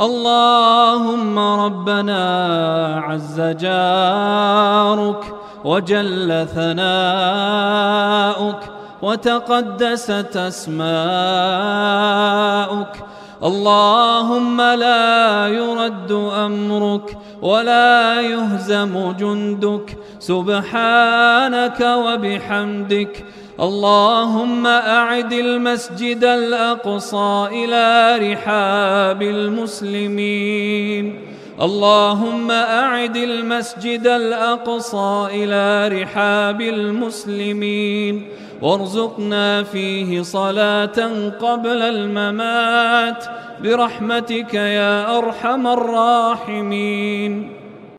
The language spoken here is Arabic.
اللهم ربنا عز جارك وجل ثناؤك وتقدست أسماؤك اللهم لا يرد أمرك ولا يهزم جندك. سبحانك وبحمدك اللهم أعد المسجد الأقصى إلى رحاب المسلمين. اللهم أعد المسجد الأقصى إلى رحاب المسلمين. وارزقنا فيه صلاة قبل الممات. برحمتك يا أرحم الراحمين.